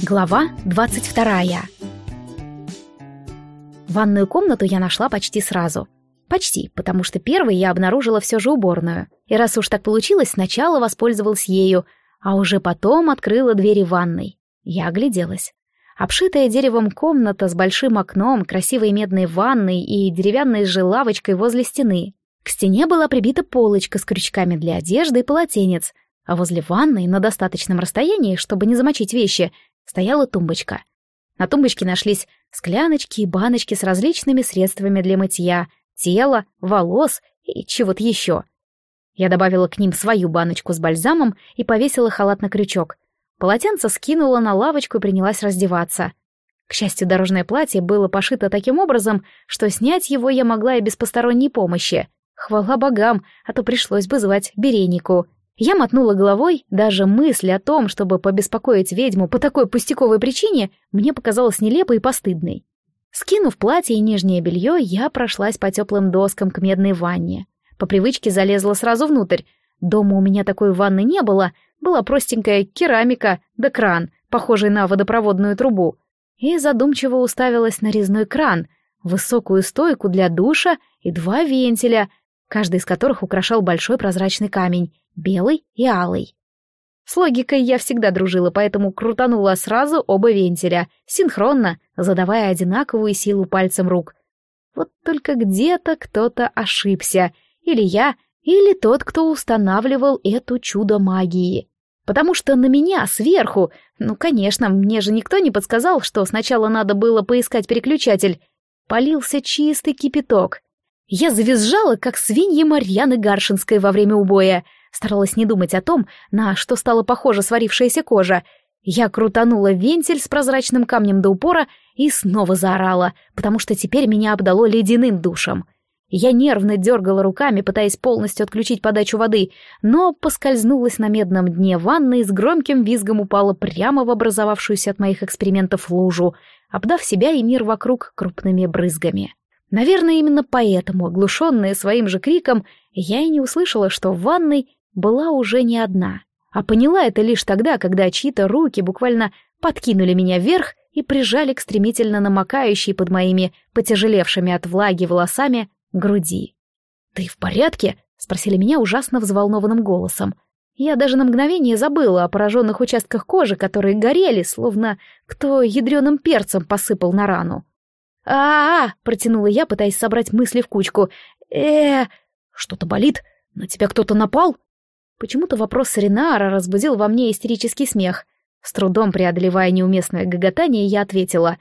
Глава 22 Ванную комнату я нашла почти сразу. Почти, потому что первой я обнаружила все же уборную. И раз уж так получилось, сначала воспользовалась ею, а уже потом открыла двери ванной. Я огляделась. Обшитая деревом комната с большим окном, красивой медной ванной и деревянной же лавочкой возле стены. К стене была прибита полочка с крючками для одежды и полотенец, а возле ванной, на достаточном расстоянии, чтобы не замочить вещи, стояла тумбочка. На тумбочке нашлись скляночки и баночки с различными средствами для мытья, тела, волос и чего-то еще. Я добавила к ним свою баночку с бальзамом и повесила халат на крючок. Полотенце скинула на лавочку и принялась раздеваться. К счастью, дорожное платье было пошито таким образом, что снять его я могла и без посторонней помощи. Хвала богам, а то пришлось бы звать Беренику — я мотнула головой, даже мысль о том, чтобы побеспокоить ведьму по такой пустяковой причине, мне показалась нелепой и постыдной. Скинув платье и нижнее белье, я прошлась по теплым доскам к медной ванне. По привычке залезла сразу внутрь. Дома у меня такой ванны не было, была простенькая керамика да кран, похожий на водопроводную трубу. И задумчиво уставилась на резной кран, высокую стойку для душа и два вентиля, каждый из которых украшал большой прозрачный камень, белый и алый. С логикой я всегда дружила, поэтому крутанула сразу оба вентиля, синхронно, задавая одинаковую силу пальцем рук. Вот только где-то кто-то ошибся, или я, или тот, кто устанавливал эту чудо магии. Потому что на меня сверху, ну, конечно, мне же никто не подсказал, что сначала надо было поискать переключатель, полился чистый кипяток. Я завизжала, как свинья Марьяны Гаршинской во время убоя — Старалась не думать о том, на что стала похожа сварившаяся кожа. Я крутанула вентиль с прозрачным камнем до упора и снова заорала, потому что теперь меня обдало ледяным душем. Я нервно дергала руками, пытаясь полностью отключить подачу воды, но поскользнулась на медном дне ванны и с громким визгом упала прямо в образовавшуюся от моих экспериментов лужу, обдав себя и мир вокруг крупными брызгами. Наверное, именно поэтому, оглушенная своим же криком, я и не услышала, что в ванной была уже не одна, а поняла это лишь тогда, когда чьи-то руки буквально подкинули меня вверх и прижали к стремительно намокающей под моими потяжелевшими от влаги волосами груди. «Ты в порядке?» — спросили меня ужасно взволнованным голосом. Я даже на мгновение забыла о пораженных участках кожи, которые горели, словно кто ядреным перцем посыпал на рану. а, -а, протянула я, пытаясь собрать мысли в кучку. э Что-то болит? На тебя кто-то напал?» Почему-то вопрос Ренара разбудил во мне истерический смех. С трудом преодолевая неуместное гоготание, я ответила.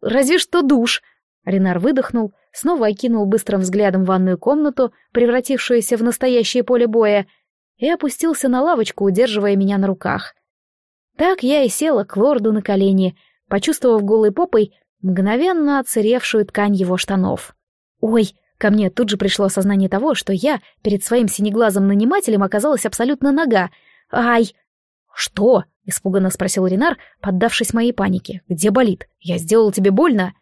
«Разве что душ!» Ренар выдохнул, снова окинул быстрым взглядом ванную комнату, превратившуюся в настоящее поле боя, и опустился на лавочку, удерживая меня на руках. Так я и села к лорду на колени, почувствовав голой попой мгновенно отсыревшую ткань его штанов. «Ой!» Ко мне тут же пришло осознание того, что я перед своим синеглазым нанимателем оказалась абсолютно нога. «Ай!» «Что?» — испуганно спросил Ренар, поддавшись моей панике. «Где болит? Я сделал тебе больно?»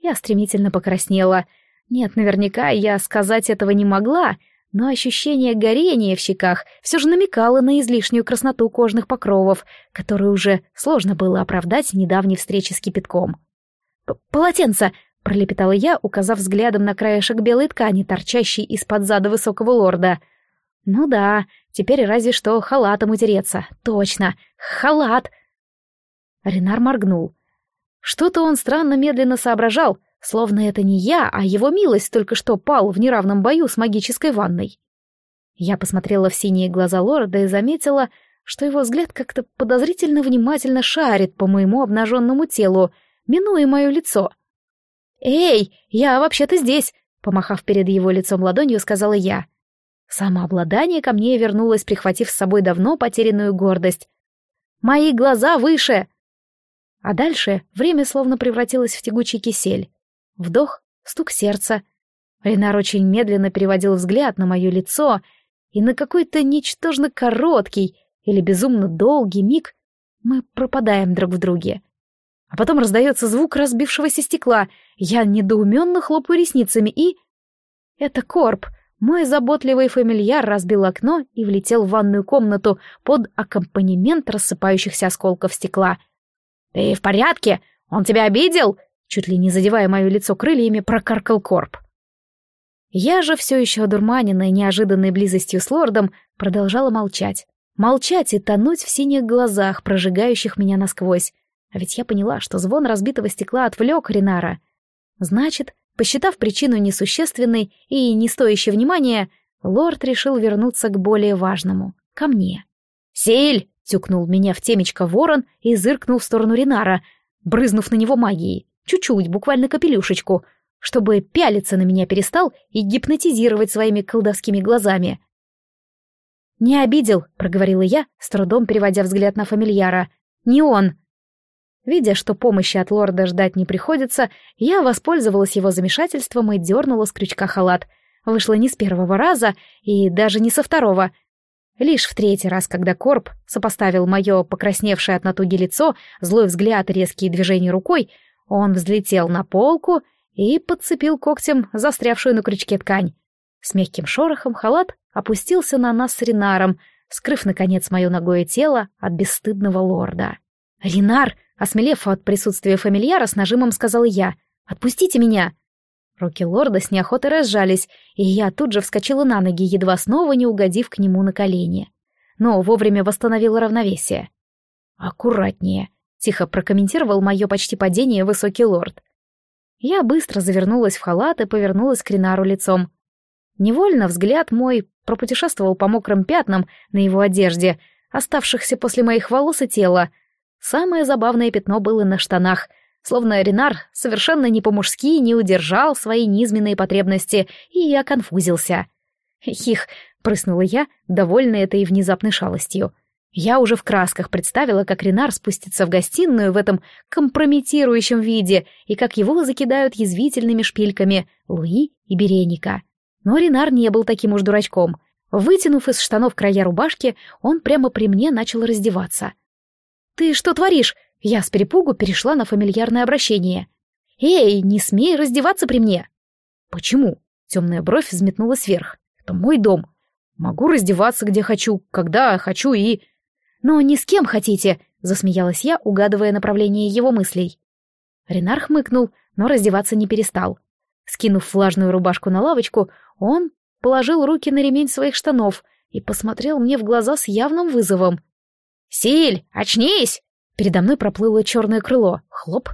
Я стремительно покраснела. Нет, наверняка я сказать этого не могла, но ощущение горения в щеках все же намекало на излишнюю красноту кожных покровов, которую уже сложно было оправдать недавней встречи с кипятком. «Полотенце!» Пролепетала я, указав взглядом на краешек белой ткани, торчащей из-под зада высокого лорда. Ну да, теперь разве что халатом утереться. Точно, халат. Ренар моргнул. Что-то он странно медленно соображал, словно это не я, а его милость только что пал в неравном бою с магической ванной. Я посмотрела в синие глаза лорда и заметила, что его взгляд как-то подозрительно внимательно шарит по моему обнаженному телу, минуя мое лицо. «Эй, я вообще-то здесь!» — помахав перед его лицом ладонью, сказала я. Самообладание ко мне вернулось, прихватив с собой давно потерянную гордость. «Мои глаза выше!» А дальше время словно превратилось в тягучий кисель. Вдох, стук сердца. Ренар очень медленно переводил взгляд на мое лицо, и на какой-то ничтожно короткий или безумно долгий миг мы пропадаем друг в друге. А потом раздается звук разбившегося стекла. Я недоуменно хлопаю ресницами и... Это Корп. Мой заботливый фамильяр разбил окно и влетел в ванную комнату под аккомпанемент рассыпающихся осколков стекла. «Ты в порядке? Он тебя обидел?» Чуть ли не задевая мое лицо крыльями, прокаркал Корп. Я же все еще одурманенная неожиданной близостью с лордом продолжала молчать. Молчать и тонуть в синих глазах, прожигающих меня насквозь. А ведь я поняла, что звон разбитого стекла отвлек Ринара. Значит, посчитав причину несущественной и не стоящей внимания, лорд решил вернуться к более важному — ко мне. «Силь!» — тюкнул меня в темечко ворон и зыркнул в сторону Ринара, брызнув на него магией. Чуть-чуть, буквально капелюшечку, чтобы пялиться на меня перестал и гипнотизировать своими колдовскими глазами. «Не обидел», — проговорила я, с трудом переводя взгляд на фамильяра. «Не он». Видя, что помощи от лорда ждать не приходится, я воспользовалась его замешательством и дернула с крючка халат. Вышло не с первого раза и даже не со второго. Лишь в третий раз, когда Корп сопоставил мое покрасневшее от натуги лицо, злой взгляд и резкие движения рукой, он взлетел на полку и подцепил когтем застрявшую на крючке ткань. С мягким шорохом халат опустился на нас с Ринаром, скрыв, наконец, мое ногое тело от бесстыдного лорда. «Ринар!» — осмелев от присутствия фамильяра, с нажимом сказала я. «Отпустите меня!» Руки лорда с неохотой разжались, и я тут же вскочила на ноги, едва снова не угодив к нему на колени. Но вовремя восстановила равновесие. «Аккуратнее», — тихо прокомментировал мое почти падение высокий лорд. Я быстро завернулась в халат и повернулась к Ринару лицом. Невольно взгляд мой пропутешествовал по мокрым пятнам на его одежде, оставшихся после моих волос и тела. Самое забавное пятно было на штанах, словно Ренар совершенно не по-мужски не удержал свои низменные потребности и оконфузился. «Хих!» — прыснула я, довольная этой внезапной шалостью. Я уже в красках представила, как Ренар спустится в гостиную в этом компрометирующем виде и как его закидают язвительными шпильками Луи и Береника. Но Ренар не был таким уж дурачком. Вытянув из штанов края рубашки, он прямо при мне начал раздеваться. «Ты что творишь?» Я с перепугу перешла на фамильярное обращение. «Эй, не смей раздеваться при мне!» «Почему?» Темная бровь взметнулась вверх. «Это мой дом. Могу раздеваться где хочу, когда хочу и...» «Но не с кем хотите!» — засмеялась я, угадывая направление его мыслей. Ренар хмыкнул, но раздеваться не перестал. Скинув влажную рубашку на лавочку, он положил руки на ремень своих штанов и посмотрел мне в глаза с явным вызовом. «Силь, очнись!» Передо мной проплыло черное крыло. Хлоп.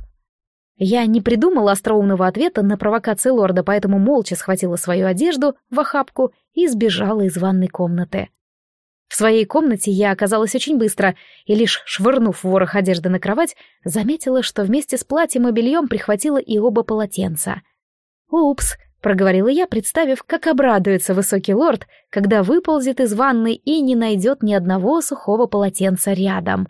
Я не придумала остроумного ответа на провокации лорда, поэтому молча схватила свою одежду в охапку и сбежала из ванной комнаты. В своей комнате я оказалась очень быстро, и лишь швырнув ворох одежды на кровать, заметила, что вместе с платьем и бельем прихватила и оба полотенца. «Упс», — проговорила я, представив, как обрадуется высокий лорд, когда выползет из ванной и не найдет ни одного сухого полотенца рядом.